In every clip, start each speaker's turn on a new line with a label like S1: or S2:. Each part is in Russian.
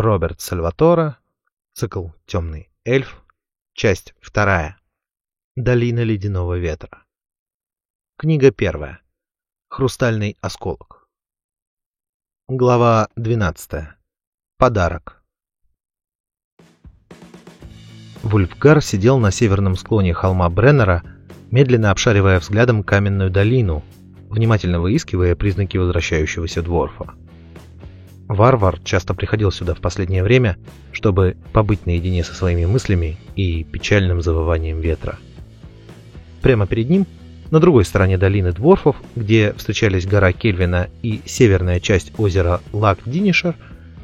S1: Роберт Сальватора, цикл «Темный эльф», часть вторая. Долина ледяного ветра. Книга первая. Хрустальный осколок. Глава 12. Подарок. Вульфгар сидел на северном склоне холма Бреннера, медленно обшаривая взглядом каменную долину, внимательно выискивая признаки возвращающегося дворфа. Варвар часто приходил сюда в последнее время, чтобы побыть наедине со своими мыслями и печальным завыванием ветра. Прямо перед ним, на другой стороне долины Дворфов, где встречались гора Кельвина и северная часть озера Лак-Динишер,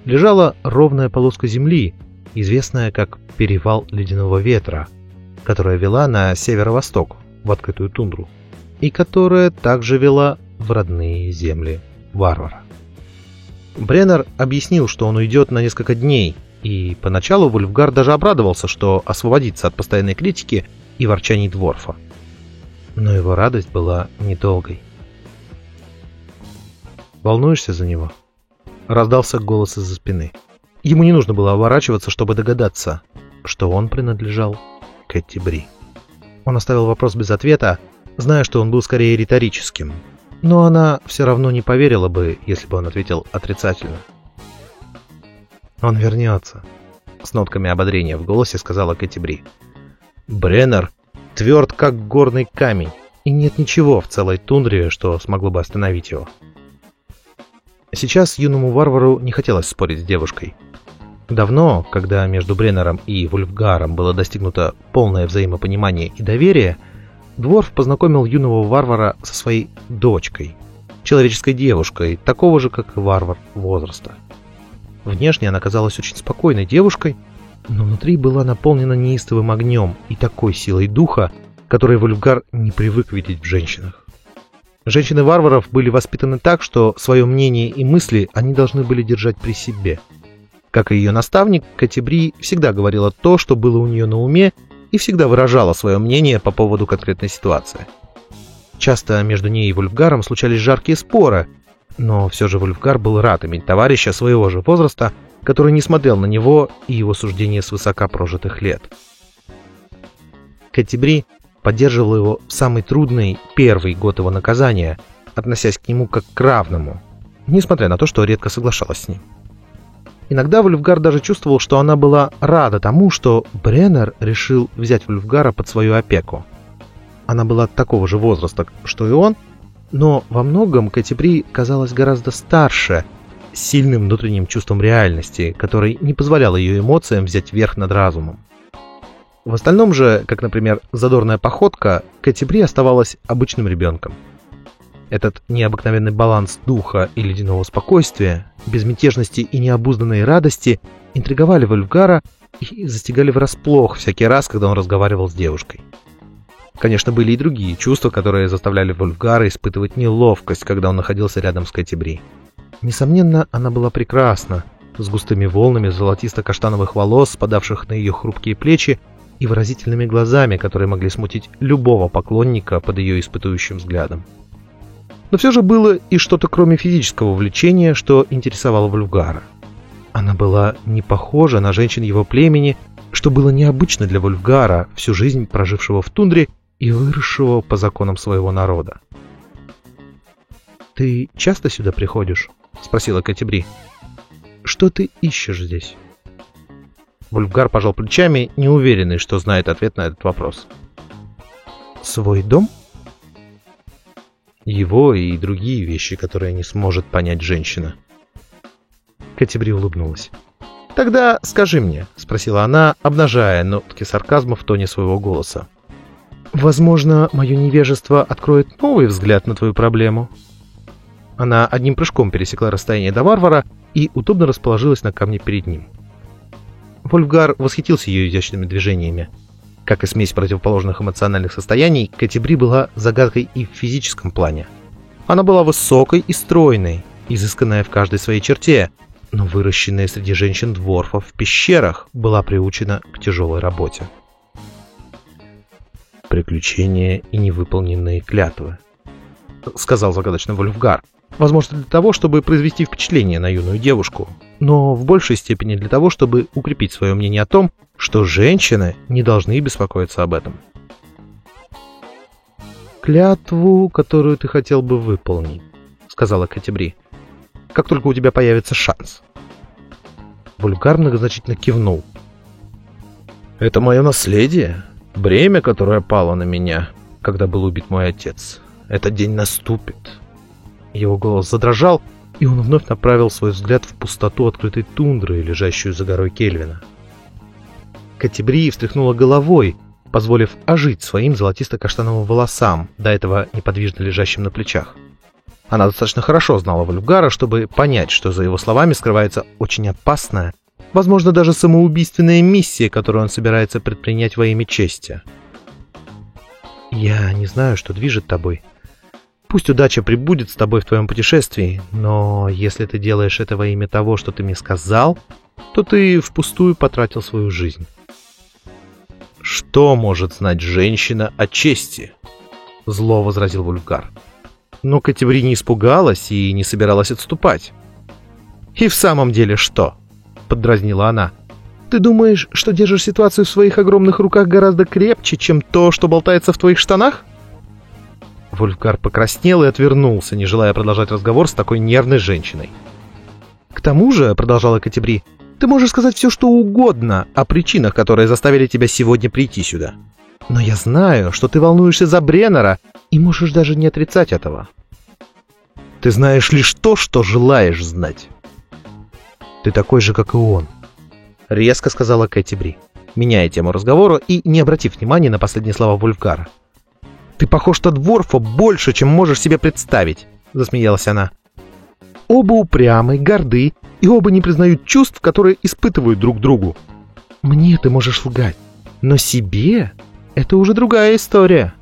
S1: лежала ровная полоска земли, известная как Перевал Ледяного Ветра, которая вела на северо-восток, в открытую тундру, и которая также вела в родные земли варвара. Бреннер объяснил, что он уйдет на несколько дней, и поначалу Вульфгар даже обрадовался, что освободится от постоянной критики и ворчаний Дворфа. Но его радость была недолгой. «Волнуешься за него?» Раздался голос из-за спины. Ему не нужно было оборачиваться, чтобы догадаться, что он принадлежал Кэти Бри. Он оставил вопрос без ответа, зная, что он был скорее риторическим – но она все равно не поверила бы, если бы он ответил отрицательно. «Он вернется», — с нотками ободрения в голосе сказала Кэти Бри. «Бреннер тверд, как горный камень, и нет ничего в целой тундре, что смогло бы остановить его». Сейчас юному варвару не хотелось спорить с девушкой. Давно, когда между Бреннером и Вульфгаром было достигнуто полное взаимопонимание и доверие, — Дворф познакомил юного варвара со своей дочкой, человеческой девушкой, такого же, как и варвар возраста. Внешне она казалась очень спокойной девушкой, но внутри была наполнена неистовым огнем и такой силой духа, которой Вульфгар не привык видеть в женщинах. Женщины варваров были воспитаны так, что свое мнение и мысли они должны были держать при себе. Как и ее наставник, Катебри всегда говорила то, что было у нее на уме, и всегда выражала свое мнение по поводу конкретной ситуации. Часто между ней и Вульфгаром случались жаркие споры, но все же Вульфгар был рад иметь товарища своего же возраста, который не смотрел на него и его суждения с высока прожитых лет. Катибри поддерживал его в самый трудный первый год его наказания, относясь к нему как к равному, несмотря на то, что редко соглашалась с ним. Иногда Вульфгар даже чувствовал, что она была рада тому, что Бреннер решил взять Вульфгара под свою опеку. Она была такого же возраста, что и он, но во многом Катибри казалась гораздо старше, с сильным внутренним чувством реальности, который не позволял ее эмоциям взять верх над разумом. В остальном же, как, например, задорная походка, Катибри оставалась обычным ребенком – этот необыкновенный баланс духа и ледяного спокойствия, безмятежности и необузданной радости интриговали Вольфгара и застигали врасплох всякий раз, когда он разговаривал с девушкой. Конечно, были и другие чувства, которые заставляли Вольфгара испытывать неловкость, когда он находился рядом с Катибри. Несомненно, она была прекрасна, с густыми волнами золотисто-каштановых волос, спадавших на ее хрупкие плечи, и выразительными глазами, которые могли смутить любого поклонника под ее испытующим взглядом. Но все же было и что-то кроме физического влечения, что интересовало Вульфгара. Она была не похожа на женщин его племени, что было необычно для Вульфгара, всю жизнь прожившего в тундре и выросшего по законам своего народа. «Ты часто сюда приходишь?» — спросила Катибри. «Что ты ищешь здесь?» Вульфгар пожал плечами, неуверенный, что знает ответ на этот вопрос. «Свой дом?» Его и другие вещи, которые не сможет понять женщина. Катибри улыбнулась. «Тогда скажи мне», — спросила она, обнажая нотки сарказма в тоне своего голоса. «Возможно, мое невежество откроет новый взгляд на твою проблему». Она одним прыжком пересекла расстояние до варвара и удобно расположилась на камне перед ним. Вольфгар восхитился ее изящными движениями. Как и смесь противоположных эмоциональных состояний, Катибри была загадкой и в физическом плане. Она была высокой и стройной, изысканная в каждой своей черте, но выращенная среди женщин-дворфов в пещерах была приучена к тяжелой работе. «Приключения и невыполненные клятвы», — сказал загадочный Вольфгар, Возможно, для того, чтобы произвести впечатление на юную девушку, но в большей степени для того, чтобы укрепить свое мнение о том, что женщины не должны беспокоиться об этом. «Клятву, которую ты хотел бы выполнить», — сказала Катебри, — «как только у тебя появится шанс». Вульгар многозначительно кивнул. «Это мое наследие, бремя, которое пало на меня, когда был убит мой отец. Этот день наступит». Его голос задрожал, и он вновь направил свой взгляд в пустоту открытой тундры, лежащую за горой Кельвина. Катебри встряхнула головой, позволив ожить своим золотисто-каштановым волосам, до этого неподвижно лежащим на плечах. Она достаточно хорошо знала Вальфгара, чтобы понять, что за его словами скрывается очень опасная, возможно, даже самоубийственная миссия, которую он собирается предпринять во имя чести. «Я не знаю, что движет тобой», Пусть удача прибудет с тобой в твоем путешествии, но если ты делаешь это во имя того, что ты мне сказал, то ты впустую потратил свою жизнь. Что может знать женщина о чести? Зло возразил Вульгар. Но Катеври не испугалась и не собиралась отступать. «И в самом деле что?» — поддразнила она. «Ты думаешь, что держишь ситуацию в своих огромных руках гораздо крепче, чем то, что болтается в твоих штанах?» Вольфгар покраснел и отвернулся, не желая продолжать разговор с такой нервной женщиной. «К тому же», — продолжала Катебри, — «ты можешь сказать все, что угодно о причинах, которые заставили тебя сегодня прийти сюда. Но я знаю, что ты волнуешься за Бреннера и можешь даже не отрицать этого. Ты знаешь лишь то, что желаешь знать. Ты такой же, как и он», — резко сказала Катебри, меняя тему разговора и не обратив внимания на последние слова Вольфгара. Ты похож на Дворфа больше, чем можешь себе представить», — засмеялась она. «Оба упрямы, горды, и оба не признают чувств, которые испытывают друг другу. Мне ты можешь лгать, но себе это уже другая история».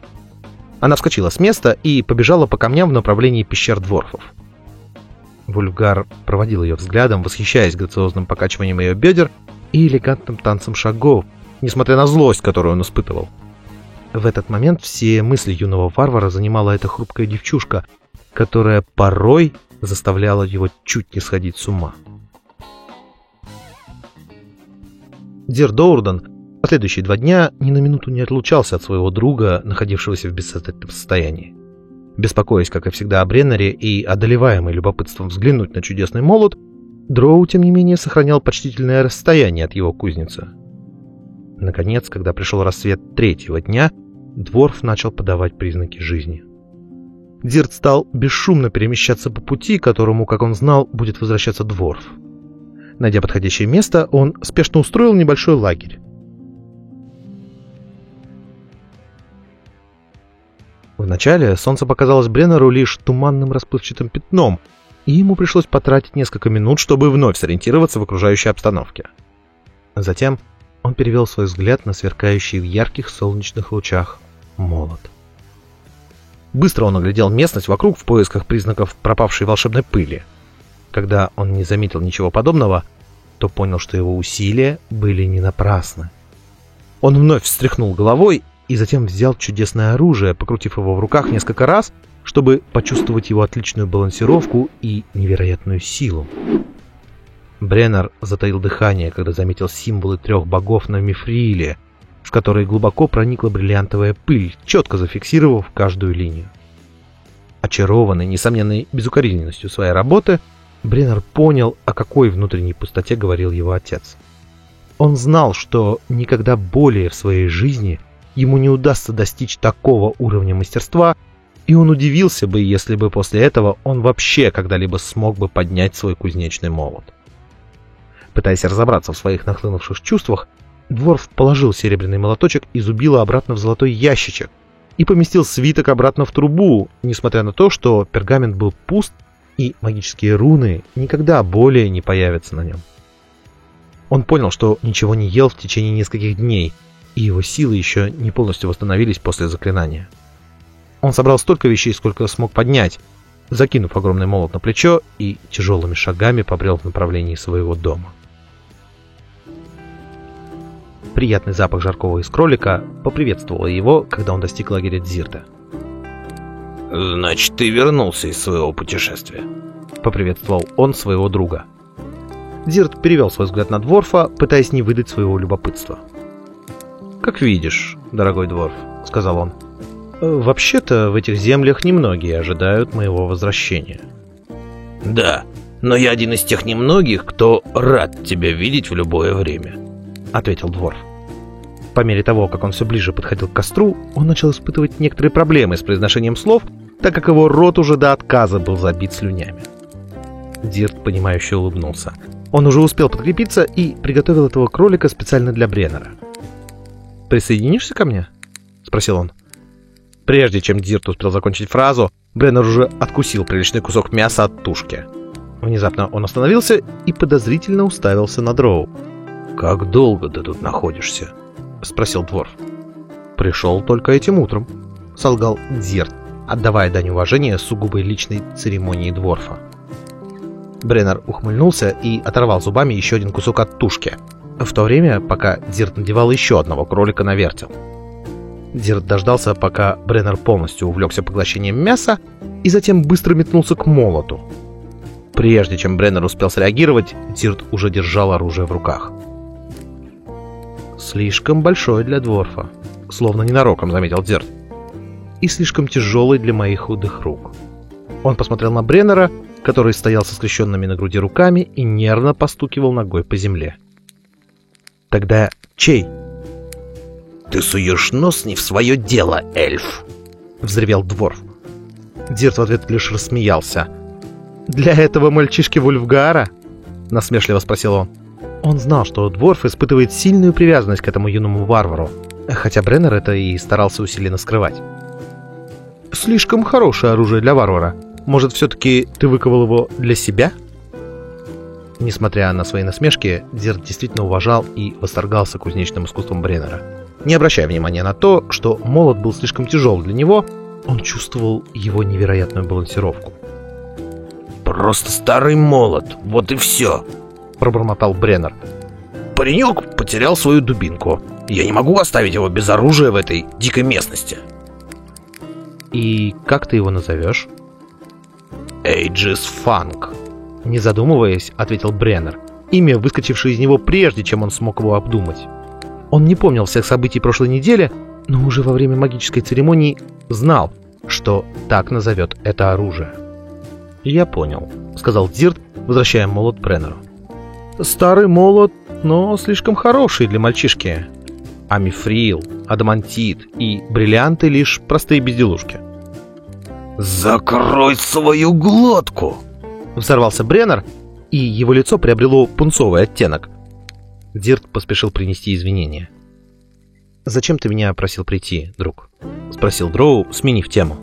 S1: Она вскочила с места и побежала по камням в направлении пещер Дворфов. Вульгар проводил ее взглядом, восхищаясь грациозным покачиванием ее бедер и элегантным танцем шагов, несмотря на злость, которую он испытывал. В этот момент все мысли юного варвара занимала эта хрупкая девчушка, которая порой заставляла его чуть не сходить с ума. Дзирт До'Урден последующие два дня ни на минуту не отлучался от своего друга, находившегося в бессознательном состоянии. Беспокоясь, как и всегда, о Бреноре и одолеваемый любопытством взглянуть на чудесный молот, Дроу, тем не менее, сохранял почтительное расстояние от его кузницы. Наконец, когда пришел рассвет третьего дня, Дворф начал подавать признаки жизни. Дирт стал бесшумно перемещаться по пути, которому, как он знал, будет возвращаться Дворф. Найдя подходящее место, он спешно устроил небольшой лагерь. Вначале солнце показалось Бреннеру лишь туманным расплывчатым пятном, и ему пришлось потратить несколько минут, чтобы вновь сориентироваться в окружающей обстановке. Затем он перевел свой взгляд на сверкающий в ярких солнечных лучах молот. Быстро он оглядел местность вокруг в поисках признаков пропавшей волшебной пыли. Когда он не заметил ничего подобного, то понял, что его усилия были не напрасны. Он вновь встряхнул головой и затем взял чудесное оружие, покрутив его в руках несколько раз, чтобы почувствовать его отличную балансировку и невероятную силу. Бреннер затаил дыхание, когда заметил символы трех богов на мифриле, в которые глубоко проникла бриллиантовая пыль, четко зафиксировав каждую линию. Очарованный, несомненной безукоризненностью своей работы, Бреннер понял, о какой внутренней пустоте говорил его отец. Он знал, что никогда более в своей жизни ему не удастся достичь такого уровня мастерства, и он удивился бы, если бы после этого он вообще когда-либо смог бы поднять свой кузнечный молот. Пытаясь разобраться в своих нахлынувших чувствах, Дворф положил серебряный молоточек и зубило обратно в золотой ящичек и поместил свиток обратно в трубу, несмотря на то, что пергамент был пуст и магические руны никогда более не появятся на нем. Он понял, что ничего не ел в течение нескольких дней, и его силы еще не полностью восстановились после заклинания. Он собрал столько вещей, сколько смог поднять, закинув огромный молот на плечо и тяжелыми шагами побрел в направлении своего дома. Приятный запах жаркого из кролика поприветствовал его, когда он достиг лагеря Дзирта.
S2: «Значит, ты вернулся из своего путешествия», — поприветствовал он своего друга.
S1: Дирт перевел свой взгляд на Дворфа, пытаясь не выдать своего любопытства. «Как видишь, дорогой Дворф», — сказал он, — «вообще-то в этих землях немногие ожидают моего возвращения».
S2: «Да, но я один из тех немногих, кто рад тебя видеть в любое время», — ответил Дворф.
S1: По мере того, как он все ближе подходил к костру, он начал испытывать некоторые проблемы с произношением слов, так как его рот уже до отказа был забит слюнями. Дирт, понимающе улыбнулся. Он уже успел подкрепиться и приготовил этого кролика специально для Бреннера. «Присоединишься ко мне?» — спросил он. Прежде чем Дирт успел закончить фразу, Бреннер уже откусил приличный кусок мяса от тушки. Внезапно он остановился и подозрительно уставился на Дроу.
S2: «Как долго ты тут находишься?»
S1: — спросил Дворф. «Пришел только этим утром», — солгал Дирт, отдавая дань уважения сугубой личной церемонии Дворфа. Бреннер ухмыльнулся и оторвал зубами еще один кусок от тушки, в то время, пока Дирт надевал еще одного кролика на вертел. Дирт дождался, пока Бреннер полностью увлекся поглощением мяса, и затем быстро метнулся к молоту. Прежде чем Бреннер успел среагировать, Дирт уже держал оружие в руках. «Слишком большой для Дворфа», — словно ненароком заметил Дирт. «И слишком тяжелый для моих худых рук». Он посмотрел на Бреннера, который стоял со скрещенными на груди руками и нервно постукивал ногой по земле. «Тогда чей?»
S2: «Ты суешь нос не в свое дело, эльф!»
S1: — взревел Дворф. Дирт в ответ лишь рассмеялся. «Для этого мальчишки Вульфгара?» — насмешливо спросил он. Он знал, что Дворф испытывает сильную привязанность к этому юному варвару, хотя Бреннер это и старался усиленно скрывать. «Слишком хорошее оружие для варвара. Может, все-таки ты выковал его для себя?» Несмотря на свои насмешки, Дирт действительно уважал и восторгался кузнечным искусством Бреннера. Не обращая внимания на то, что молот был слишком тяжел для него, он чувствовал его невероятную балансировку.
S2: «Просто старый молот, вот и все», — пробормотал Бреннер. «Паренек потерял свою дубинку. Я не могу оставить его без оружия в этой дикой местности».
S1: «И как ты его назовешь?»
S2: «Эйджис Фанк», —
S1: не задумываясь, ответил Бреннер, имя, выскочившее из него прежде, чем он смог его обдумать. Он не помнил всех событий прошлой недели, но уже во время магической церемонии знал, что так назовет это оружие. «Я понял», — сказал Дирт, возвращая молот Бреннеру. «Старый молот, но слишком хороший для мальчишки. А мифрил, адамантит и бриллианты — лишь простые безделушки».
S2: «Закрой свою глотку!»
S1: — взорвался Бреннер, и его лицо приобрело пунцовый оттенок — Дирт поспешил принести извинения. «Зачем ты меня просил прийти, друг?» — спросил Дроу, сменив тему.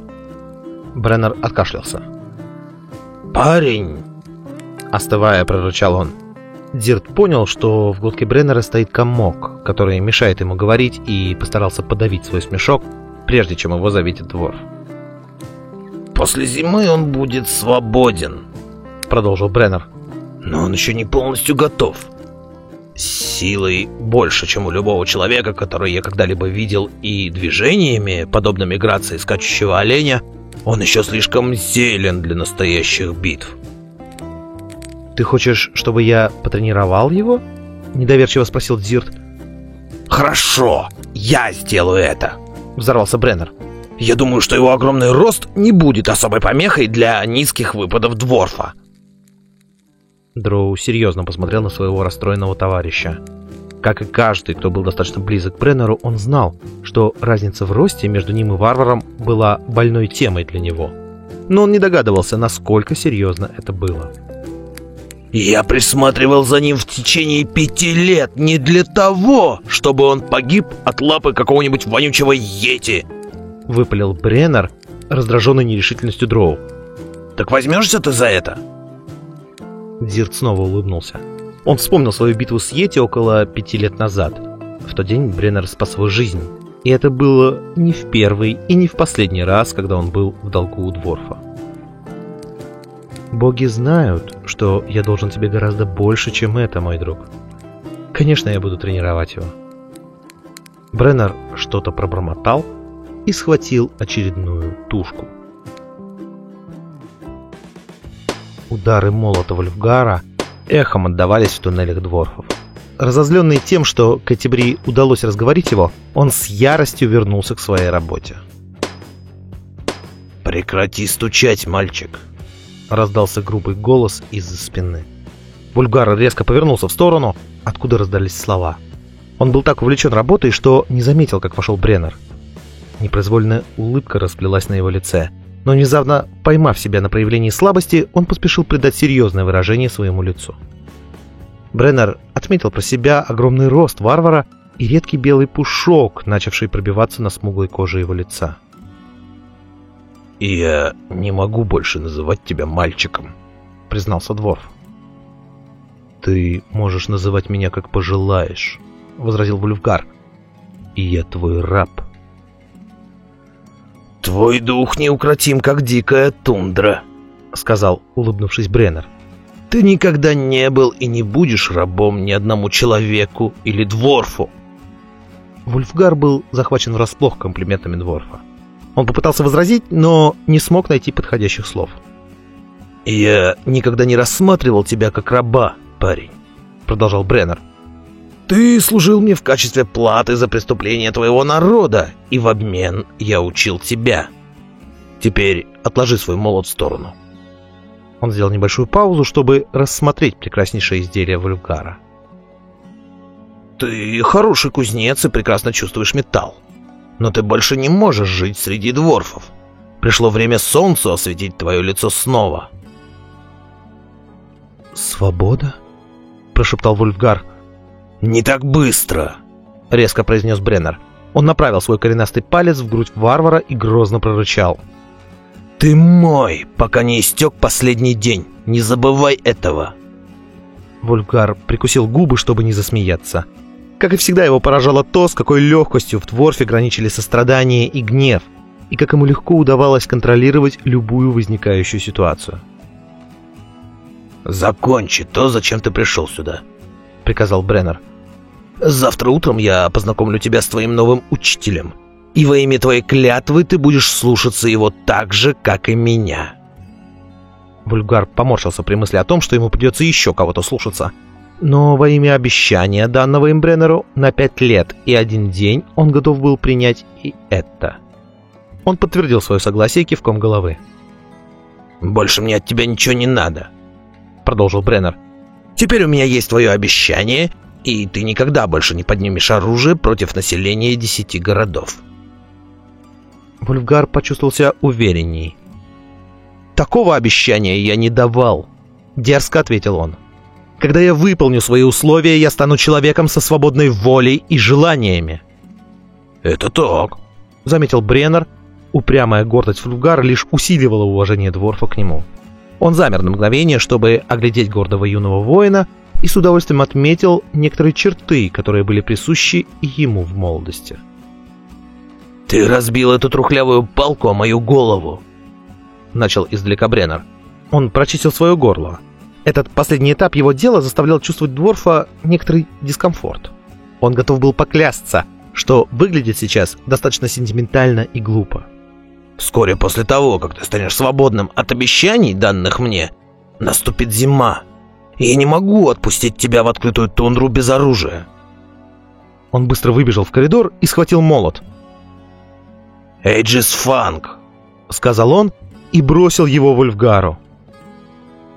S1: Бреннер откашлялся.
S2: «Парень!»
S1: — остывая, прорычал он. Дирт понял, что в глотке Бреннера стоит комок, который мешает ему говорить, и постарался подавить свой смешок, прежде чем его заветит двор.
S2: «После зимы он будет свободен», — продолжил Бреннер. «Но он еще не полностью готов силой больше, чем у любого человека, который я когда-либо видел, и движениями, подобными грации скачущего оленя, он еще слишком зелен для настоящих битв.
S1: «Ты хочешь, чтобы я потренировал его?» — недоверчиво спросил Дзирт.
S2: «Хорошо, я сделаю это!»
S1: — взорвался Бреннер.
S2: «Я думаю, что его огромный рост не будет особой помехой для низких выпадов Дворфа.
S1: Дроу серьезно посмотрел на своего расстроенного товарища. Как и каждый, кто был достаточно близок к Бреннеру, он знал, что разница в росте между ним и варваром была больной темой для него. Но он не догадывался, насколько серьезно это было.
S2: «Я присматривал за ним в течение пяти лет не для того, чтобы он погиб от лапы какого-нибудь вонючего йети!»
S1: Выпалил Бреннер, раздраженный нерешительностью Дроу.
S2: «Так возьмешься ты за это?»
S1: Дирт снова улыбнулся. Он вспомнил свою битву с Йети около пяти лет назад. В тот день Бреннер спас его жизнь. И это было не в первый и не в последний раз, когда он был в долгу у Дворфа. «Боги знают, что я должен тебе гораздо больше, чем это, мой друг. Конечно, я буду тренировать его». Бреннер что-то пробормотал и схватил очередную тушку. удары молота Вольфгара эхом отдавались в туннелях дворфов. Разозленный тем, что Катебри удалось разговорить его, он с яростью вернулся к своей работе.
S2: «Прекрати стучать, мальчик!»
S1: — раздался грубый голос из-за спины. Вульгар резко повернулся в сторону, откуда раздались слова. Он был так увлечен работой, что не заметил, как вошел Бреннер. Непроизвольная улыбка расплелась на его лице, но внезапно, поймав себя на проявлении слабости, он поспешил придать серьезное выражение своему лицу. Бреннер отметил про себя огромный рост варвара и редкий белый пушок, начавший пробиваться на смуглой коже его лица.
S2: «Я не могу больше называть тебя мальчиком», — признался Дворф.
S1: «Ты можешь называть меня как пожелаешь», — возразил Вульфгар. «И я твой раб».
S2: «Твой дух неукротим, как дикая тундра», — сказал, улыбнувшись Бреннер. «Ты никогда не был и не будешь рабом ни одному человеку или дворфу».
S1: Вульфгар был захвачен врасплох комплиментами дворфа. Он попытался возразить, но не смог найти подходящих слов.
S2: «Я никогда не рассматривал тебя как раба, парень», — продолжал Бреннер. «Ты служил мне в качестве платы за преступление твоего народа, и в обмен я учил тебя. Теперь отложи свой молот в сторону».
S1: Он сделал небольшую паузу, чтобы рассмотреть прекраснейшее изделие Вульгара.
S2: «Ты хороший кузнец и прекрасно чувствуешь металл. Но ты больше не можешь жить среди дворфов. Пришло время солнцу осветить твое лицо снова».
S1: «Свобода?» — прошептал Вульфгар.
S2: «Не так быстро!» — резко произнес Бреннер.
S1: Он направил свой коренастый палец в грудь варвара и грозно прорычал.
S2: «Ты мой, пока не истек последний день. Не забывай этого!»
S1: Вульгар прикусил губы, чтобы не засмеяться. Как и всегда, его поражало то, с какой легкостью в Дворфе граничили сострадание и гнев, и как ему легко удавалось контролировать любую возникающую ситуацию.
S2: «Закончи то, зачем ты пришел сюда», — приказал Бреннер. «Завтра утром я познакомлю тебя с твоим новым учителем, и во имя твоей клятвы ты будешь слушаться его так же, как и меня».
S1: Вульгар поморщился при мысли о том, что ему придется еще кого-то слушаться. Но во имя обещания, данного им Бреннеру, на пять лет и один день он готов был принять и это. Он подтвердил свое согласие кивком головы.
S2: «Больше мне от тебя ничего не надо», — продолжил Бреннер. «Теперь у меня есть твое обещание, и ты никогда больше не поднимешь оружие против населения десяти городов».
S1: Вульфгар почувствовал себя уверенней. «Такого обещания я не давал», — дерзко ответил он. «Когда я выполню свои условия, я стану человеком со свободной волей и желаниями».
S2: «Это так», —
S1: заметил Бреннер. Упрямая гордость Вульфгара лишь усиливала уважение Дворфа к нему. Он замер на мгновение, чтобы оглядеть гордого юного воина, и с удовольствием отметил некоторые черты, которые были присущи ему в молодости.
S2: «Ты разбил эту трухлявую палку о мою голову!» Начал издалека Бреннер.
S1: Он прочистил свое горло. Этот последний этап его дела заставлял чувствовать Дворфа некоторый дискомфорт. Он готов был поклясться, что выглядит сейчас достаточно сентиментально и глупо.
S2: «Вскоре после того, как ты станешь свободным от обещаний, данных мне, наступит зима, и я не могу отпустить тебя в открытую тундру без оружия».
S1: Он быстро выбежал в коридор и схватил молот –
S2: «Эйджис Фанк», —
S1: сказал он и бросил его Вольфгару.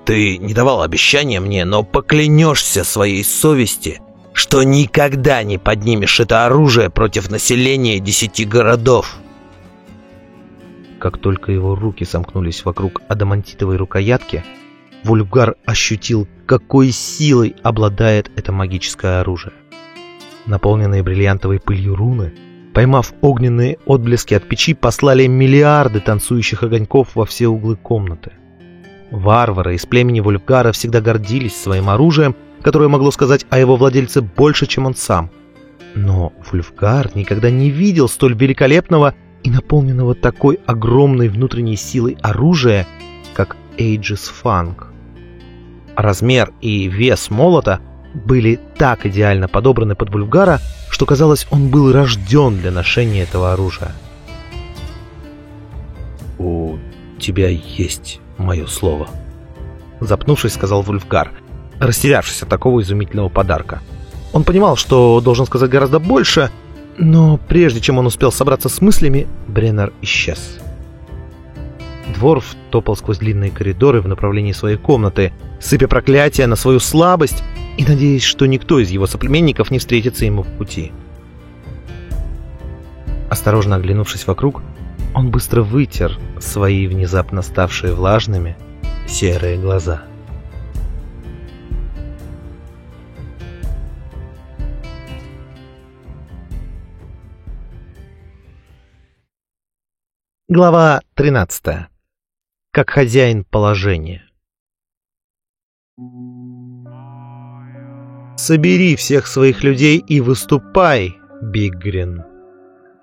S2: «Ты не давал обещания мне, но поклянешься своей совести, что никогда не поднимешь это оружие против населения десяти городов».
S1: Как только его руки сомкнулись вокруг адамантитовой рукоятки, Вульфгар ощутил, какой силой обладает это магическое оружие. Наполненные бриллиантовой пылью руны — Поймав огненные отблески от печи, послали миллиарды танцующих огоньков во все углы комнаты. Варвары из племени Вульфгара всегда гордились своим оружием, которое могло сказать о его владельце больше, чем он сам. Но Вульфгар никогда не видел столь великолепного и наполненного такой огромной внутренней силой оружия, как Aegis Funk. Размер и вес молота были так идеально подобраны под Вульфгара, что казалось, он был рожден для ношения этого оружия.
S2: «У тебя есть мое слово», —
S1: запнувшись, сказал Вульфгар, растерявшись от такого изумительного подарка. Он понимал, что должен сказать гораздо больше, но прежде чем он успел собраться с мыслями, Бреннер исчез. Дворф топал сквозь длинные коридоры в направлении своей комнаты, сыпя проклятия на свою слабость и надеясь, что никто из его соплеменников не встретится ему в пути. Осторожно оглянувшись вокруг, он быстро вытер свои внезапно ставшие влажными серые глаза. Глава 13. Как хозяин положения. «Собери всех своих людей и выступай, Биггрин!»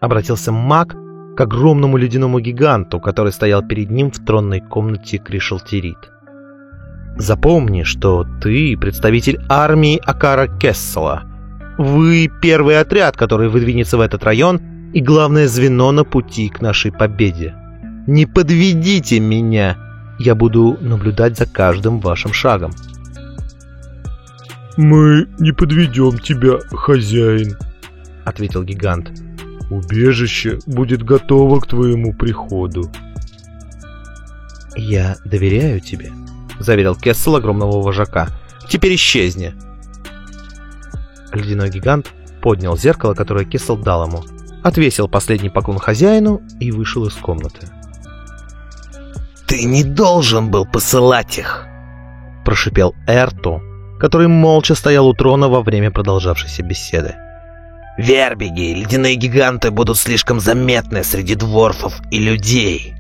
S1: Обратился маг к огромному ледяному гиганту, который стоял перед ним в тронной комнате Кришелтерит. «Запомни, что ты представитель армии Акара Кессела. Вы первый отряд, который выдвинется в этот район, и главное звено на пути к нашей победе. Не подведите меня! Я буду наблюдать за каждым вашим шагом».
S3: «Мы не подведем тебя, хозяин», — ответил гигант. «Убежище будет готово к твоему приходу».
S1: «Я доверяю тебе», — заверил Кессел огромного вожака. «Теперь исчезни». Ледяной гигант поднял зеркало, которое Кессел дал ему, отвесил последний поклон хозяину и вышел из комнаты.
S2: «Ты не должен был посылать их!»
S1: — прошипел Эрту, который молча стоял у трона во время продолжавшейся беседы.
S2: «Вербиги, ледяные гиганты будут слишком заметны среди дворфов и людей!»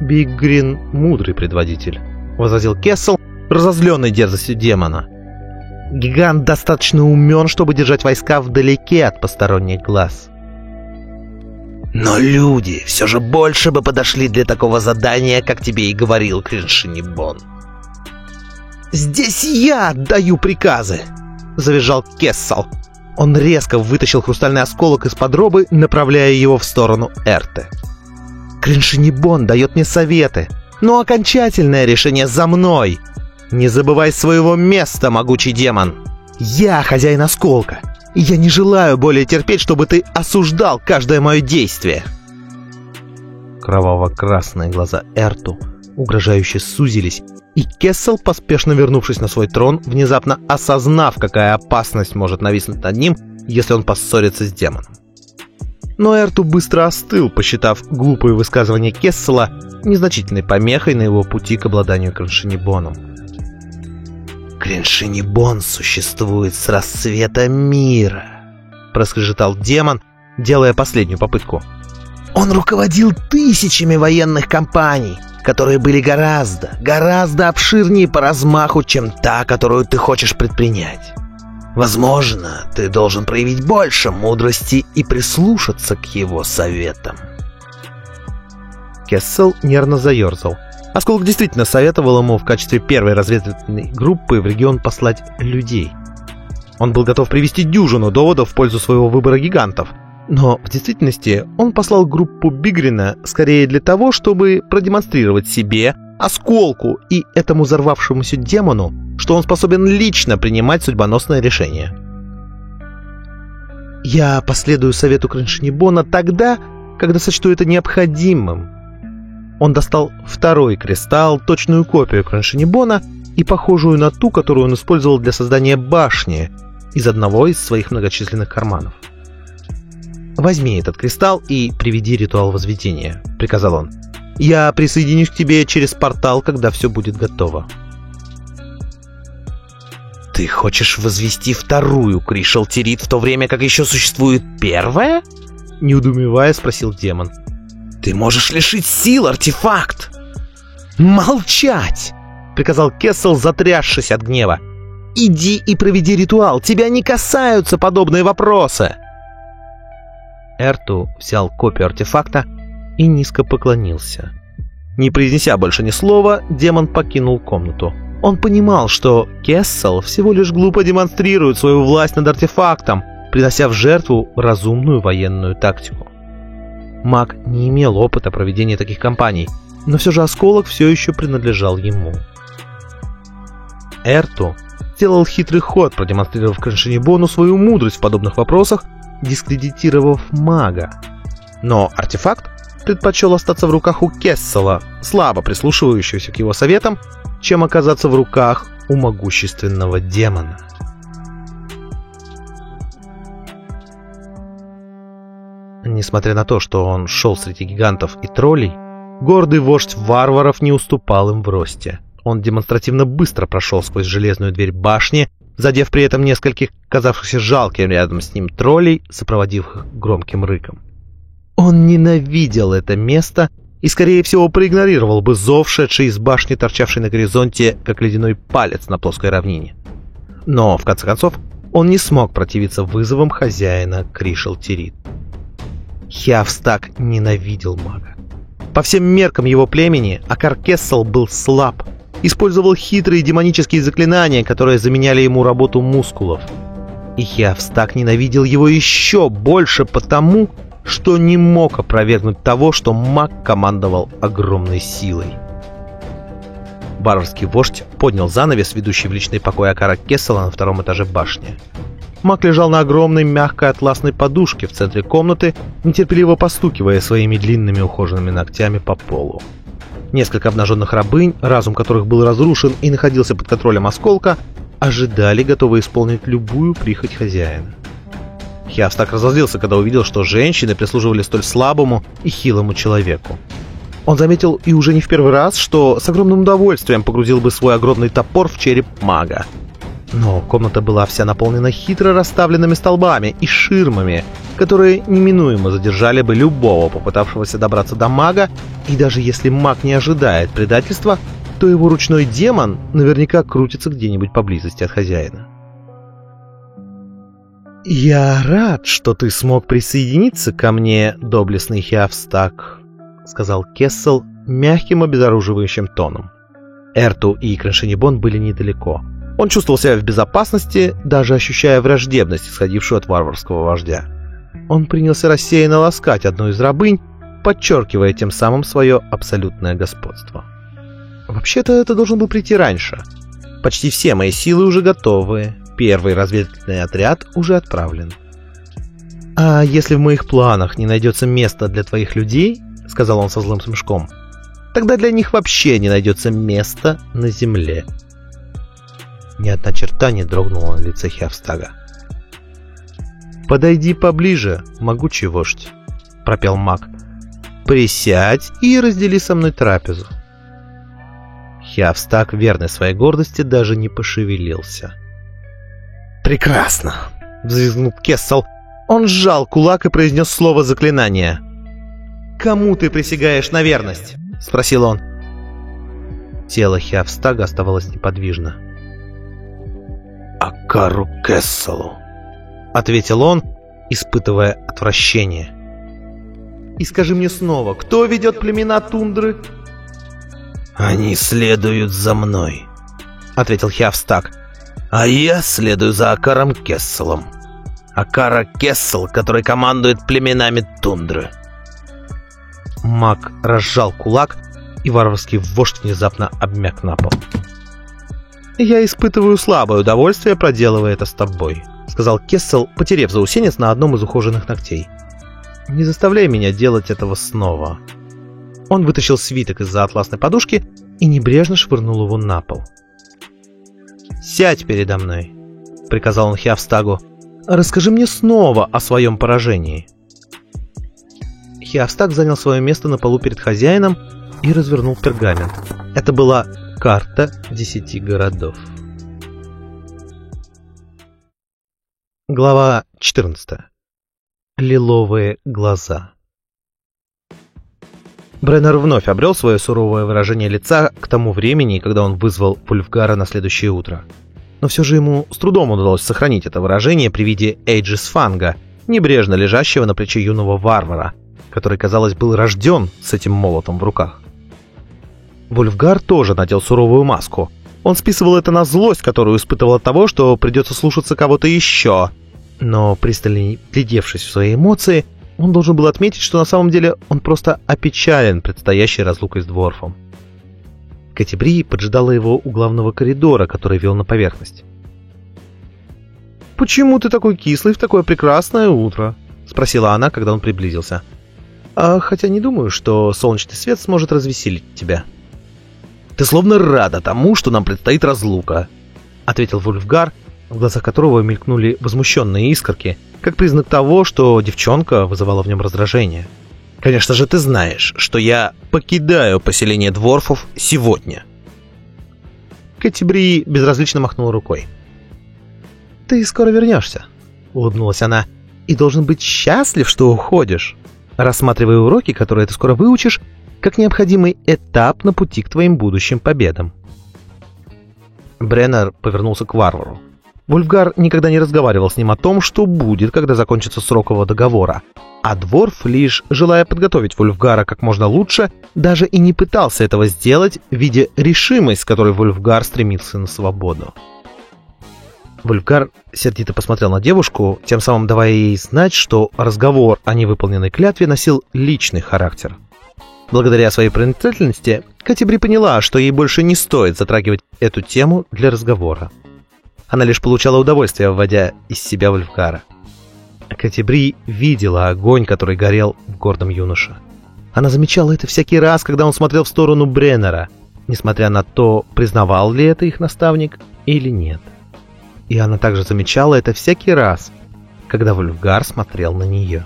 S1: «Биг Грин — мудрый предводитель», — возразил Кессел, разозленный дерзостью демона. «Гигант достаточно умен, чтобы держать войска вдалеке от посторонних глаз».
S2: «Но люди все же больше бы подошли для такого задания, как тебе и говорил Криншинибон»,
S1: «Здесь я отдаю приказы!» — завизжал Кессал. Он резко вытащил хрустальный осколок из-под робы, направляя его в сторону Эрты. «Криншинибон дает мне советы, но окончательное решение за мной! Не забывай своего места, могучий демон! Я хозяин осколка, и я не желаю более терпеть, чтобы ты осуждал каждое мое действие!» Кроваво-красные глаза Эрту угрожающе сузились, и Кессел, поспешно вернувшись на свой трон, внезапно осознав, какая опасность может нависнуть над ним, если он поссорится с демоном. Но Эрту быстро остыл, посчитав глупые высказывания Кессела незначительной помехой на его пути к обладанию Кроншинибоном.
S2: «Криншинибон существует с рассвета мира», — проскрежетал демон, делая последнюю попытку. «Он руководил тысячами военных кампаний, которые были гораздо, гораздо обширнее по размаху, чем та, которую ты хочешь предпринять. Возможно, ты должен проявить больше мудрости и прислушаться к его советам.
S1: Кессел нервно заерзал. Осколок действительно советовал ему в качестве первой разведывательной группы в регион послать людей. Он был готов привести дюжину доводов в пользу своего выбора гигантов – но в действительности он послал группу Бигрина скорее для того, чтобы продемонстрировать себе, осколку и этому взорвавшемуся демону, что он способен лично принимать судьбоносное решение. «Я последую совету Криншинибона тогда, когда сочту это необходимым». Он достал второй кристалл, точную копию Криншинибона и похожую на ту, которую он использовал для создания башни из одного из своих многочисленных карманов. «Возьми этот кристалл и приведи ритуал возведения», — приказал он. «Я присоединюсь к тебе через портал, когда все будет готово».
S2: «Ты хочешь возвести вторую Кришелтерит в то время, как еще существует первая?»
S1: Неудумевая спросил демон.
S2: «Ты можешь лишить сил артефакт!»
S1: «Молчать!» — приказал Кессел, затрясшись от гнева. «Иди и проведи ритуал, тебя не касаются подобные вопросы!» Эрту взял копию артефакта и низко поклонился. Не произнеся больше ни слова, демон покинул комнату. Он понимал, что Кессел всего лишь глупо демонстрирует свою власть над артефактом, принося в жертву разумную военную тактику. Маг не имел опыта проведения таких кампаний, но все же осколок все еще принадлежал ему. Эрту сделал хитрый ход, продемонстрировав Крашенебону свою мудрость в подобных вопросах, дискредитировав мага. Но артефакт предпочел остаться в руках у Кессела, слабо прислушивающегося к его советам, чем оказаться в руках у могущественного демона. Несмотря на то, что он шел среди гигантов и троллей, гордый вождь варваров не уступал им в росте. Он демонстративно быстро прошел сквозь железную дверь башни, задев при этом нескольких казавшихся жалким рядом с ним троллей, сопроводив их громким рыком. Он ненавидел это место и, скорее всего, проигнорировал бы зов, шедший из башни, торчавший на горизонте, как ледяной палец на плоской равнине. Но, в конце концов, он не смог противиться вызовам хозяина Кришел Тирит. Хиавстак ненавидел мага. По всем меркам его племени Акаркессел был слаб, использовал хитрые демонические заклинания, которые заменяли ему работу мускулов. И Хиавстак ненавидел его еще больше потому, что не мог опровергнуть того, что маг командовал огромной силой. Варварский вождь поднял занавес, ведущий в личный покой Акара Кессела на втором этаже башни. Маг лежал на огромной мягкой атласной подушке в центре комнаты, нетерпеливо постукивая своими длинными ухоженными ногтями по полу. Несколько обнаженных рабынь, разум которых был разрушен и находился под контролем осколка, ожидали, готовы исполнить любую прихоть хозяина. Хиас так разозлился, когда увидел, что женщины прислуживали столь слабому и хилому человеку. Он заметил и уже не в первый раз, что с огромным удовольствием погрузил бы свой огромный топор в череп мага. Но комната была вся наполнена хитро расставленными столбами и ширмами, которые неминуемо задержали бы любого попытавшегося добраться до мага, и даже если маг не ожидает предательства, то его ручной демон наверняка крутится где-нибудь поблизости от хозяина. «Я рад, что ты смог присоединиться ко мне, доблестный Хиавстак», — сказал Кессел мягким обезоруживающим тоном. Эрту и Краншинибон были недалеко — он чувствовал себя в безопасности, даже ощущая враждебность, исходившую от варварского вождя. Он принялся рассеянно ласкать одну из рабынь, подчеркивая тем самым свое абсолютное господство. Вообще-то это должен был прийти раньше. Почти все мои силы уже готовы, первый разведывательный отряд уже отправлен. «А если в моих планах не найдется места для твоих людей, — сказал он со злым смешком, — тогда для них вообще не найдется места на земле». Ни одна черта не дрогнула на лице Херстага. «Подойди поближе, могучий вождь», — пропел маг. «Присядь и раздели со мной трапезу». Хиавстаг, верный своей гордости, даже не пошевелился. «Прекрасно!» — взвизгнул Кессел. Он сжал кулак и произнес слово заклинания. «Кому ты присягаешь на верность?» — спросил он. Тело Хиавстага оставалось неподвижно.
S2: Акару Кесселу», —
S1: ответил он, испытывая отвращение. «И скажи мне снова, кто ведет племена тундры?»
S2: «Они следуют за мной», — ответил Хявстак. «А я следую за Акаром Кесселом. Акара Кессел, который командует племенами тундры».
S1: Маг разжал кулак, и варварский вождь внезапно обмяк на пол. «Я испытываю слабое удовольствие, проделывая это с тобой», — сказал Кессел, потерев заусенец на одном из ухоженных ногтей. «Не заставляй меня делать этого снова». Он вытащил свиток из-за атласной подушки и небрежно швырнул его на пол. «Сядь передо мной», — приказал он Хиавстагу. «Расскажи мне снова о своем поражении». Хиавстаг занял свое место на полу перед хозяином и развернул пергамент. Это была Карта десяти городов. Глава 14. Лиловые глаза. Бреннер вновь обрел свое суровое выражение лица к тому времени, когда он вызвал Вульфгара на следующее утро. Но все же ему с трудом удалось сохранить это выражение при виде Эйджис Фанга, небрежно лежащего на плече юного варвара, который, казалось, был рожден с этим молотом в руках. Вульфгар тоже надел суровую маску. Он списывал это на злость, которую испытывал от того, что придется слушаться кого-то еще. Но, пристально глядевшись в свои эмоции, он должен был отметить, что на самом деле он просто опечален предстоящей разлукой с Дворфом. Катебри поджидала его у главного коридора, который вел на поверхность. «Почему ты такой кислый в такое прекрасное утро?» — спросила она, когда он приблизился. «А хотя не думаю, что солнечный свет сможет развеселить тебя».
S2: «Ты словно рада тому, что нам предстоит разлука», — ответил Вульфгар, в глазах которого мелькнули возмущенные искорки, как признак того, что девчонка вызывала в нем раздражение. «Конечно же ты знаешь, что я покидаю поселение дворфов сегодня».
S1: Кэти безразлично махнула рукой. «Ты скоро вернешься», — улыбнулась она, — «и должен быть счастлив, что уходишь, рассматривая уроки, которые ты скоро выучишь, как необходимый этап на пути к твоим будущим победам». Бреннер повернулся к варвару. Вульфгар никогда не разговаривал с ним о том, что будет, когда закончится срок его договора. А Дворф, лишь желая подготовить Вульфгара как можно лучше, даже и не пытался этого сделать, видя решимость, с которой Вульфгар стремился на свободу. Вульфгар сердито посмотрел на девушку, тем самым давая ей знать, что разговор о невыполненной клятве носил личный характер. Благодаря своей проницательности, Катибри поняла, что ей больше не стоит затрагивать эту тему для разговора. Она лишь получала удовольствие, вводя из себя Вольфгара. Катибри видела огонь, который горел в гордом юноше. Она замечала это всякий раз, когда он смотрел в сторону Бреннера, несмотря на то, признавал ли это их наставник или нет. И она также замечала это всякий раз, когда Вульфгар смотрел на нее.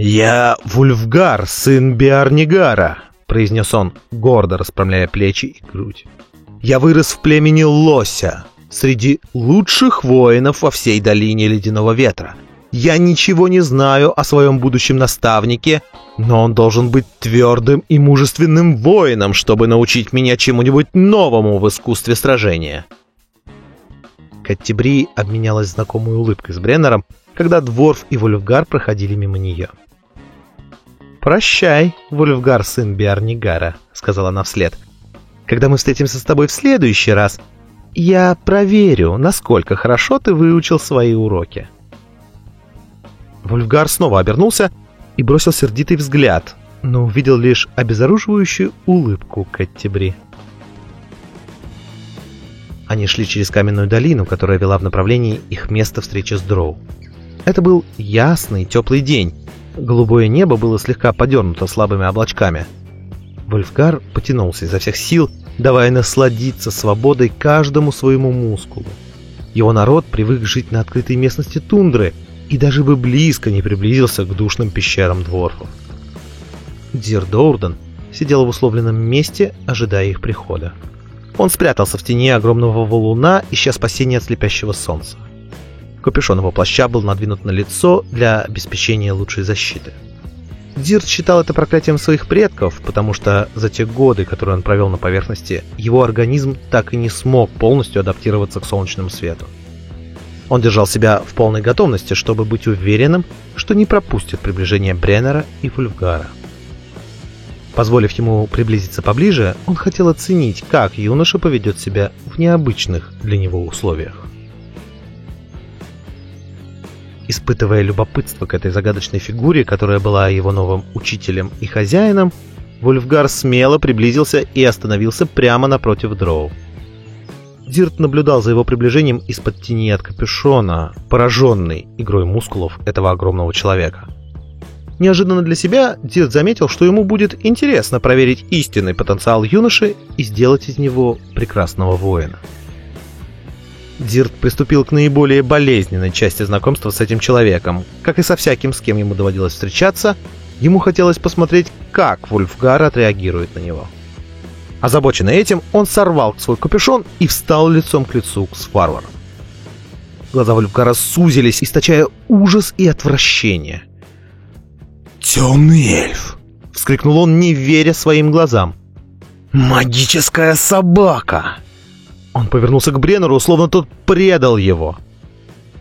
S2: «Я Вульфгар, сын Биарнигара», — произнес он, гордо расправляя плечи и грудь. Я вырос в племени Лося, среди лучших воинов во всей долине Ледяного Ветра. Я ничего не знаю о своем будущем наставнике, но он должен быть твердым и мужественным воином, чтобы научить меня чему-нибудь новому в искусстве сражения.
S1: Каттибри обменялась знакомой улыбкой с Бреннером, когда Дворф и Вольфгар проходили мимо нее. «Прощай, Вольфгар, сын Биарнигара», — сказала она вслед. Когда мы встретимся с тобой в следующий раз, я проверю, насколько хорошо ты выучил свои уроки. Вольфгар снова обернулся и бросил сердитый взгляд, но увидел лишь обезоруживающую улыбку Каттебри. Они шли через каменную долину, которая вела в направлении их места встречи с Дроу. Это был ясный, теплый день. Голубое небо было слегка подернуто слабыми облачками – Вольфгар потянулся изо всех сил, давая насладиться свободой каждому своему мускулу. Его народ привык жить на открытой местности тундры и даже бы близко не приблизился к душным пещерам дворфов. Дзирт До'Урден сидел в условленном месте, ожидая их прихода. Он спрятался в тени огромного валуна, ища спасения от слепящего солнца. Капюшон его плаща был надвинут на лицо для обеспечения лучшей защиты. Дзирт считал это проклятием своих предков, потому что за те годы, которые он провел на поверхности, его организм так и не смог полностью адаптироваться к солнечному свету. Он держал себя в полной готовности, чтобы быть уверенным, что не пропустит приближение Бреннера и Вульфгара. Позволив ему приблизиться поближе, он хотел оценить, как юноша поведет себя в необычных для него условиях. Испытывая любопытство к этой загадочной фигуре, которая была его новым учителем и хозяином, Вульфгар смело приблизился и остановился прямо напротив Дроу. Дирт наблюдал за его приближением из-под тени от капюшона, пораженный игрой мускулов этого огромного человека. Неожиданно для себя Дирт заметил, что ему будет интересно проверить истинный потенциал юноши и сделать из него прекрасного воина. Дирт приступил к наиболее болезненной части знакомства с этим человеком. Как и со всяким, с кем ему доводилось встречаться, ему хотелось посмотреть, как Вульфгар отреагирует на него. Озабоченный этим, он сорвал свой капюшон и встал лицом к лицу с варваром. Глаза Вульфгара сузились, источая ужас и отвращение.
S2: «Темный эльф!» — вскрикнул он, не веря своим глазам. «Магическая собака!»
S1: Он повернулся к Бреннеру, словно тот предал его.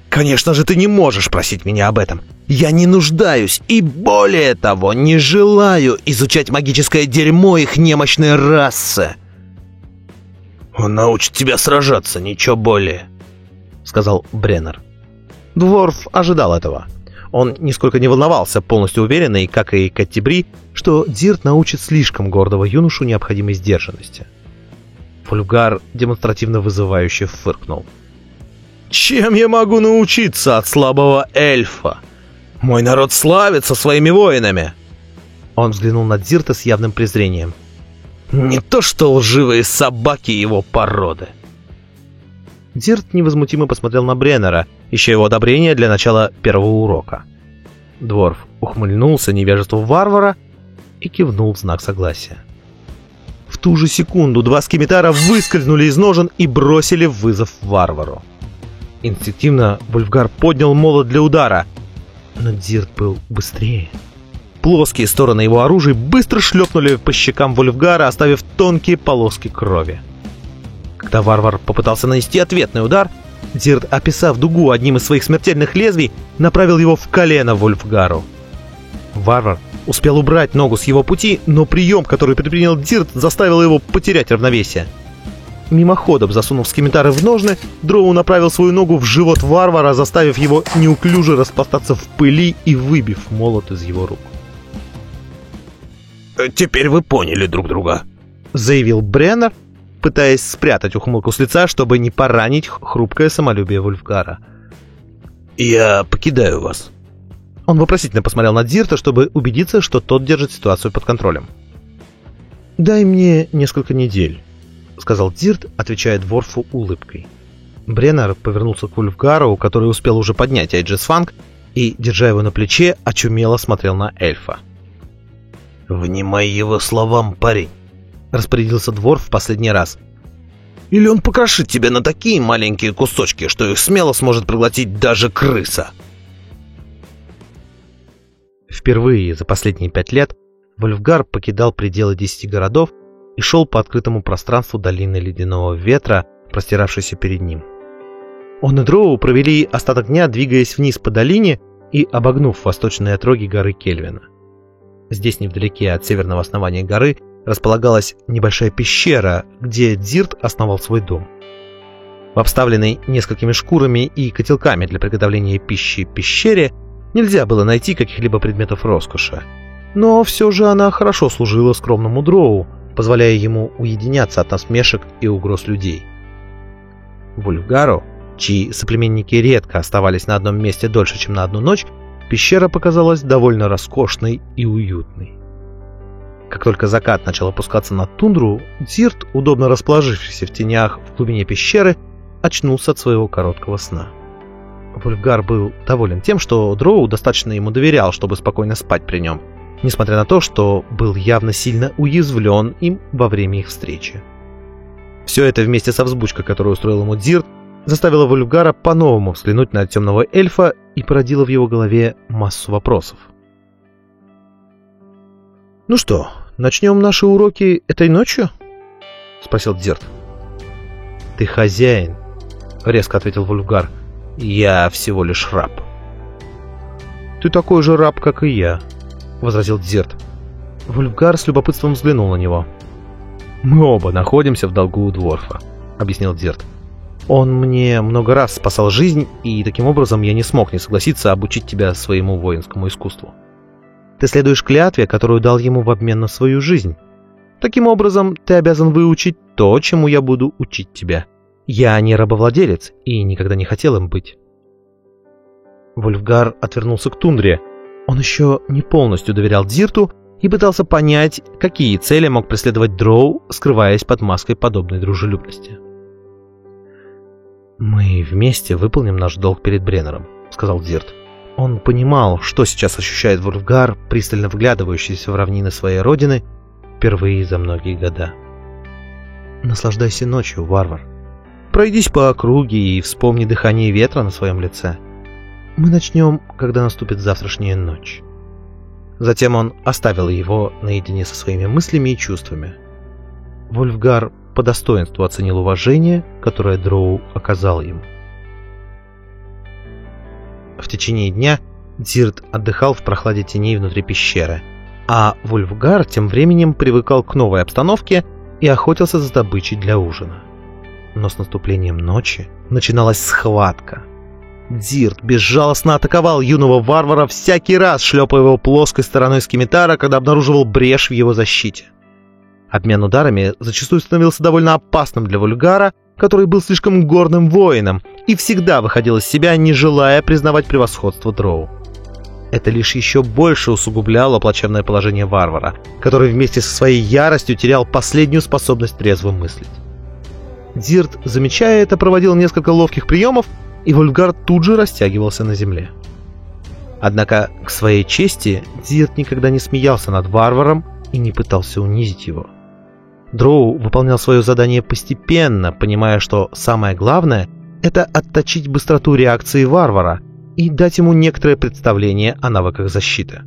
S2: «Конечно же, ты не можешь просить меня об этом. Я не нуждаюсь и, более того, не желаю изучать магическое дерьмо их немощной расы». «Он научит тебя сражаться, ничего более», — сказал Бреннер.
S1: Дворф ожидал этого. Он нисколько не волновался, полностью уверенный, как и Каттибри, что Дирт научит слишком гордого юношу необходимой сдержанности. Фульгар демонстративно вызывающе фыркнул. «Чем я могу научиться от слабого эльфа? Мой народ славится своими воинами!» Он взглянул на Дирта с явным презрением. «Не то что лживые собаки его породы!» Дирт невозмутимо посмотрел на Бреннера, ища его одобрения для начала первого урока. Дворф ухмыльнулся невежеству варвара и кивнул в знак согласия. Ту же секунду два скимитара выскользнули из ножен и бросили вызов варвару. Инстинктивно Вульфгар поднял молот для удара, но Дирт был быстрее. Плоские стороны его оружия быстро шлепнули по щекам Вульфгара, оставив тонкие полоски крови. Когда варвар попытался нанести ответный удар, Дирт, описав дугу одним из своих смертельных лезвий, направил его в колено Вольфгару. Варвар успел убрать ногу с его пути, но прием, который предпринял Дирт, заставил его потерять равновесие. Мимоходом засунув скимитары в ножны, Дроу направил свою ногу в живот варвара, заставив его неуклюже распластаться в пыли и выбив молот из его рук.
S2: «Теперь вы поняли друг друга», —
S1: заявил Бреннер, пытаясь спрятать ухмылку с лица, чтобы не поранить хрупкое самолюбие Вульфгара.
S2: «Я покидаю вас».
S1: Он вопросительно посмотрел на Дирта, чтобы убедиться, что тот держит ситуацию под контролем. «Дай мне несколько недель», — сказал Дирт, отвечая Дворфу улыбкой. Бреннер повернулся к Вульфгару, который успел уже поднять Эйджис Фанк, и, держа его на плече, очумело смотрел на эльфа.
S2: «Внимай его словам, парень.
S1: — распорядился двор в последний раз.
S2: «Или он покрошит тебя на такие маленькие кусочки, что их смело сможет проглотить даже крыса!»
S1: Впервые за последние пять лет Вольфгар покидал пределы десяти городов и шел по открытому пространству долины ледяного ветра, простиравшейся перед ним. Он и Дроу провели остаток дня, двигаясь вниз по долине и обогнув восточные отроги горы Кельвина. Здесь, невдалеке от северного основания горы, располагалась небольшая пещера, где Дзирт основал свой дом. В обставленной несколькими шкурами и котелками для приготовления пищи пещере нельзя было найти каких-либо предметов роскоши. Но все же она хорошо служила скромному дроу, позволяя ему уединяться от насмешек и угроз людей. Вульфгару, чьи соплеменники редко оставались на одном месте дольше, чем на одну ночь, пещера показалась довольно роскошной и уютной. Как только закат начал опускаться на тундру, Зирт, удобно расположившийся в тенях в глубине пещеры, очнулся от своего короткого сна. Вульфгар был доволен тем, что Дроу достаточно ему доверял, чтобы спокойно спать при нем, несмотря на то, что был явно сильно уязвлен им во время их встречи. Все это вместе со взбучкой, которую устроил ему Дирт, заставило Вульфгара по-новому взглянуть на темного эльфа и породило в его голове массу вопросов. «Ну что, начнем наши уроки этой ночью?» — спросил Дзерт. «Ты хозяин», — резко ответил Вульфгар. «Я всего лишь раб». «Ты такой же раб, как и я», — возразил Дзерт. Вульфгар с любопытством взглянул на него. «Мы оба находимся в долгу у Дворфа», — объяснил Дзерт. «Он мне много раз спасал жизнь, и таким образом я не смог не согласиться обучить тебя своему воинскому искусству». Ты следуешь клятве, которую дал ему в обмен на свою жизнь. Таким образом, ты обязан выучить то, чему я буду учить тебя. Я не рабовладелец и никогда не хотел им быть. Вольфгар отвернулся к тундре. Он еще не полностью доверял Дзирту и пытался понять, какие цели мог преследовать Дроу, скрываясь под маской подобной дружелюбности. «Мы вместе выполним наш долг перед Бреннером», — сказал Дзирт. Он понимал, что сейчас ощущает Вульфгар, пристально вглядывающийся в равнины своей родины, впервые за многие года. Наслаждайся ночью, варвар. Пройдись по округе и вспомни дыхание ветра на своем лице. Мы начнем, когда наступит завтрашняя ночь. Затем он оставил его наедине со своими мыслями и чувствами. Вольфгар по достоинству оценил уважение, которое Дроу оказал ему. В течение дня Дзирт отдыхал в прохладе теней внутри пещеры, а Вульфгар тем временем привыкал к новой обстановке и охотился за добычей для ужина. Но с наступлением ночи начиналась схватка. Дирт безжалостно атаковал юного варвара, всякий раз шлепая его плоской стороной скимитара, когда обнаруживал брешь в его защите. Обмен ударами зачастую становился довольно опасным для Вульгара, который был слишком горным воином и всегда выходил из себя, не желая признавать превосходство Дроу. Это лишь еще больше усугубляло плачевное положение варвара, который вместе со своей яростью терял последнюю способность трезво мыслить. Дирт, замечая это, проводил несколько ловких приемов, и Вульгар тут же растягивался на земле. Однако, к своей чести, Дирт никогда не смеялся над варваром и не пытался унизить его. Дроу выполнял свое задание постепенно, понимая, что самое главное — это отточить быстроту реакции варвара и дать ему некоторое представление о навыках защиты.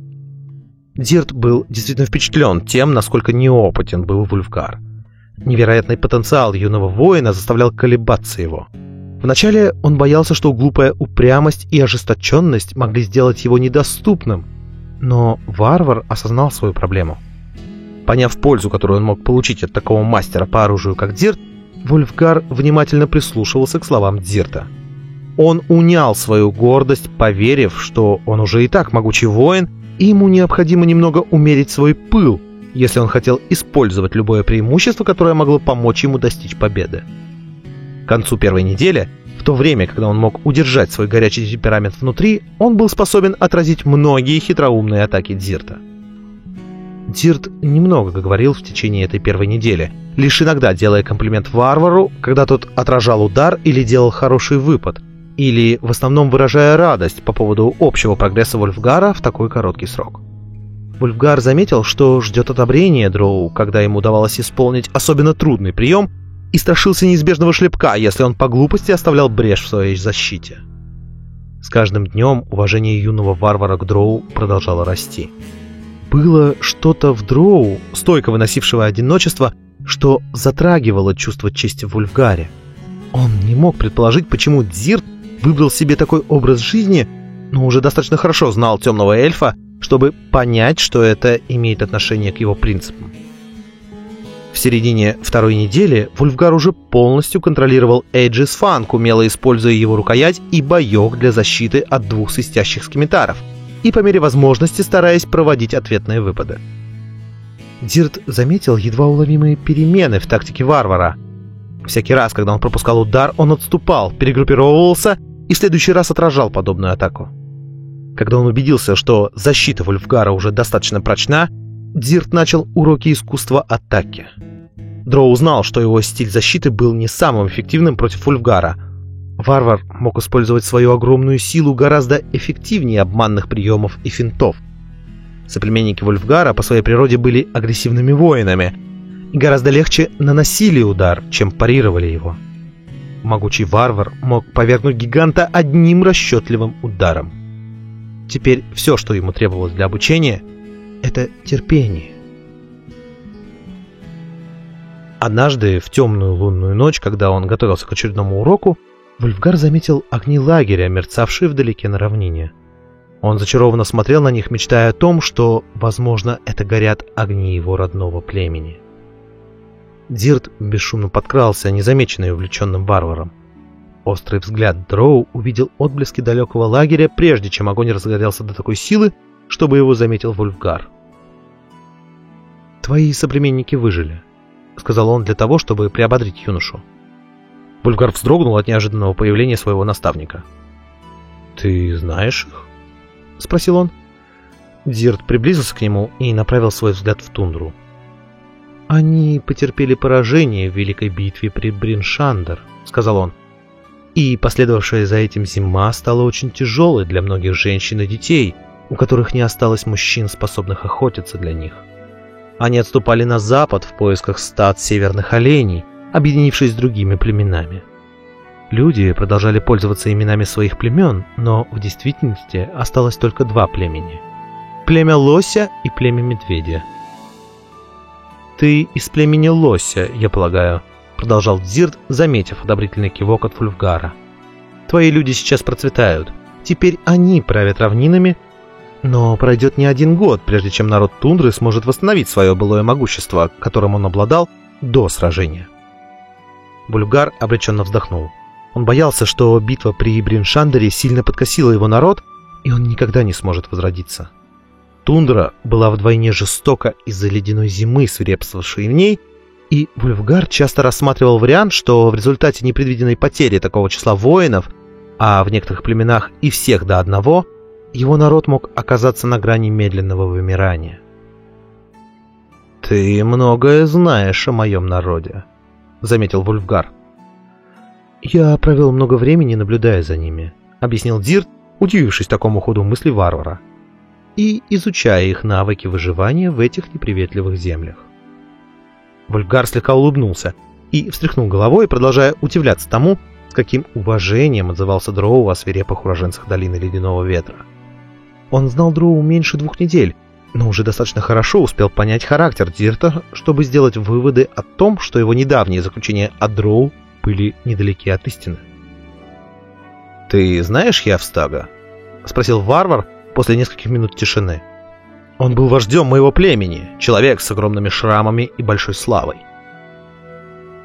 S1: Дирт был действительно впечатлен тем, насколько неопытен был Вульфгар. Невероятный потенциал юного воина заставлял колебаться его. Вначале он боялся, что глупая упрямость и ожесточенность могли сделать его недоступным, но варвар осознал свою проблему. Поняв пользу, которую он мог получить от такого мастера по оружию, как Дирт, Вульфгар внимательно прислушивался к словам Дирта. Он унял свою гордость, поверив, что он уже и так могучий воин, и ему необходимо немного умерить свой пыл, если он хотел использовать любое преимущество, которое могло помочь ему достичь победы. К концу первой недели, в то время, когда он мог удержать свой горячий темперамент внутри, он был способен отразить многие хитроумные атаки Дзирта. Дзирт немного говорил в течение этой первой недели, лишь иногда делая комплимент варвару, когда тот отражал удар или делал хороший выпад, или в основном выражая радость по поводу общего прогресса Вольфгара в такой короткий срок. Вульфгар заметил, что ждет одобрения Дроу, когда ему удавалось исполнить особенно трудный прием, и страшился неизбежного шлепка, если он по глупости оставлял брешь в своей защите. С каждым днем уважение юного варвара к Дроу продолжало расти. Было что-то в Дроу, стойко выносившего одиночество, что затрагивало чувство чести в Вульфгаре. Он не мог предположить, почему Дзирт выбрал себе такой образ жизни, но уже достаточно хорошо знал темного эльфа чтобы понять, что это имеет отношение к его принципам. В середине второй недели Вульфгар уже полностью контролировал Эйджис Фанк, умело используя его рукоять и боек для защиты от двух свистящих скимитаров, и по мере возможности стараясь проводить ответные выпады. Дирт заметил едва уловимые перемены в тактике варвара. Всякий раз, когда он пропускал удар, он отступал, перегруппировывался и в следующий раз отражал подобную атаку. Когда он убедился, что защита Вольфгара уже достаточно прочна, Дирт начал уроки искусства атаки. Дроу узнал, что его стиль защиты был не самым эффективным против Вульфгара. Варвар мог использовать свою огромную силу гораздо эффективнее обманных приемов и финтов. Соплеменники Вульфгара по своей природе были агрессивными воинами и гораздо легче наносили удар, чем парировали его. Могучий варвар мог повергнуть гиганта одним расчетливым ударом. Теперь все, что ему требовалось для обучения, это терпение. Однажды, в темную лунную ночь, когда он готовился к очередному уроку, Вульфгар заметил огни лагеря, мерцавшие вдалеке на равнине. Он зачарованно смотрел на них, мечтая о том, что, возможно, это горят огни его родного племени. Дирт бесшумно подкрался, незамеченный увлеченным варваром. Острый взгляд Дроу увидел отблески далекого лагеря, прежде чем огонь разгорелся до такой силы, чтобы его заметил Вульфгар. «Твои соплеменники выжили», — сказал он для того, чтобы приободрить юношу. Вульфгар вздрогнул от неожиданного появления своего наставника. «Ты знаешь их?» — спросил он. Дирт приблизился к нему и направил свой взгляд в тундру. «Они потерпели поражение в великой битве при Бриншандер», — сказал он. И последовавшая за этим зима стала очень тяжелой для многих женщин и детей, у которых не осталось мужчин, способных охотиться для них. Они отступали на запад в поисках стад северных оленей, объединившись с другими племенами. Люди продолжали пользоваться именами своих племен, но в действительности осталось только два племени. Племя Лося и племя Медведя. «Ты из племени Лося, я полагаю», продолжал Дзирт, заметив одобрительный кивок от Фульфгара. «Твои люди сейчас процветают. Теперь они правят равнинами, но пройдет не один год, прежде чем народ тундры сможет восстановить свое былое могущество, которым он обладал до сражения». Бульгар обреченно вздохнул. Он боялся, что битва при Бриншандере сильно подкосила его народ, и он никогда не сможет возродиться. Тундра была вдвойне жестока из-за ледяной зимы, свирепствовавшей в ней, и Вульфгар часто рассматривал вариант, что в результате непредвиденной потери такого числа воинов, а в некоторых племенах и всех до одного, его народ мог оказаться на грани медленного вымирания. «Ты многое знаешь о моем народе», — заметил Вульфгар. «Я провел много времени, наблюдая за ними», — объяснил Дирт, удивившись такому ходу мысли варвара, и изучая их навыки выживания в этих неприветливых землях. Вульфгар слегка улыбнулся и встряхнул головой, продолжая удивляться тому, с каким уважением отзывался Дроу о свирепых уроженцах долины Ледяного Ветра. Он знал Дроу меньше двух недель, но уже достаточно хорошо успел понять характер Дирта, чтобы сделать выводы о том, что его недавние заключения о Дроу были недалеки от истины. «Ты знаешь Явстага?» — спросил варвар после нескольких минут тишины. «Он был вождем моего племени, человек с огромными шрамами и большой славой».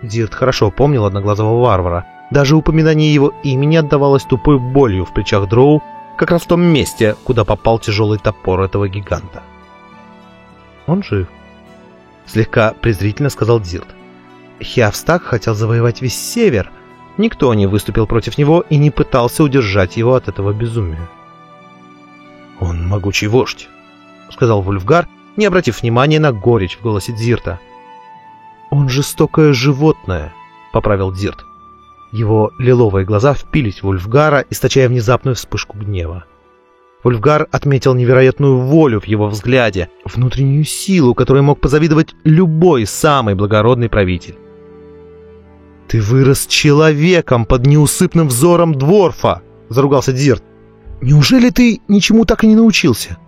S1: Дирт хорошо помнил одноглазого варвара. Даже упоминание его имени отдавалось тупой болью в плечах Дроу, как раз в том месте, куда попал тяжелый топор этого гиганта. Он жив. Слегка презрительно сказал Дирт. Хиавстаг хотел завоевать весь север. Никто не выступил против него и не пытался удержать его от этого безумия. «Он могучий вождь», — сказал Вульфгар, не обратив внимания на горечь в голосе Дзирта. «Он жестокое животное», — поправил Дзирт. Его лиловые глаза впились в Вульфгара, источая внезапную вспышку гнева. Вульфгар отметил невероятную волю в его взгляде, внутреннюю силу, которой мог позавидовать любой самый благородный правитель. «Ты вырос человеком под неусыпным взором Дворфа!» — заругался Дирт. «Неужели ты ничему так и не научился?»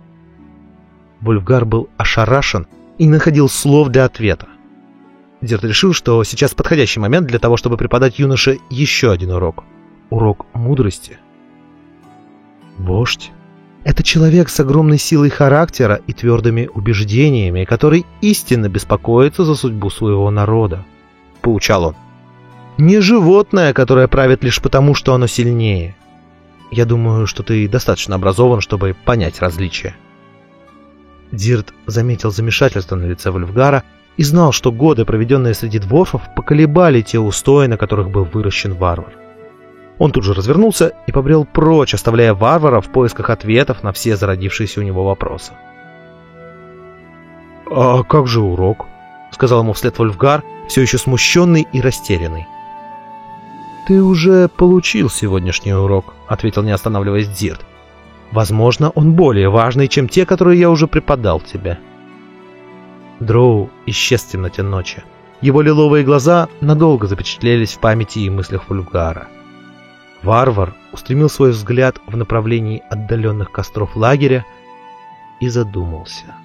S1: Вульфгар был ошарашен и не находил слов для ответа. Дирт решил, что сейчас подходящий момент для того, чтобы преподать юноше еще один урок. Урок мудрости. Вождь — это человек с огромной силой характера и твердыми убеждениями, который истинно беспокоится за судьбу своего народа. Поучал он. Не животное, которое правит лишь потому, что оно сильнее. Я думаю, что ты достаточно образован, чтобы понять различия. Дирт заметил замешательство на лице Вольфгара и знал, что годы, проведенные среди дворфов, поколебали те устои, на которых был выращен варвар. Он тут же развернулся и побрел прочь, оставляя варвара в поисках ответов на все зародившиеся у него вопросы. «А как же урок?» — сказал ему вслед Вольфгар, все еще смущенный и растерянный. «Ты уже получил сегодняшний урок», — ответил, не останавливаясь Дирт. «Возможно, он более важный, чем те, которые я уже преподал тебе». Дроу исчез в темноте ночи. Его лиловые глаза надолго запечатлелись в памяти и мыслях Вульгара. Варвар устремил свой взгляд в направлении отдаленных костров лагеря и задумался —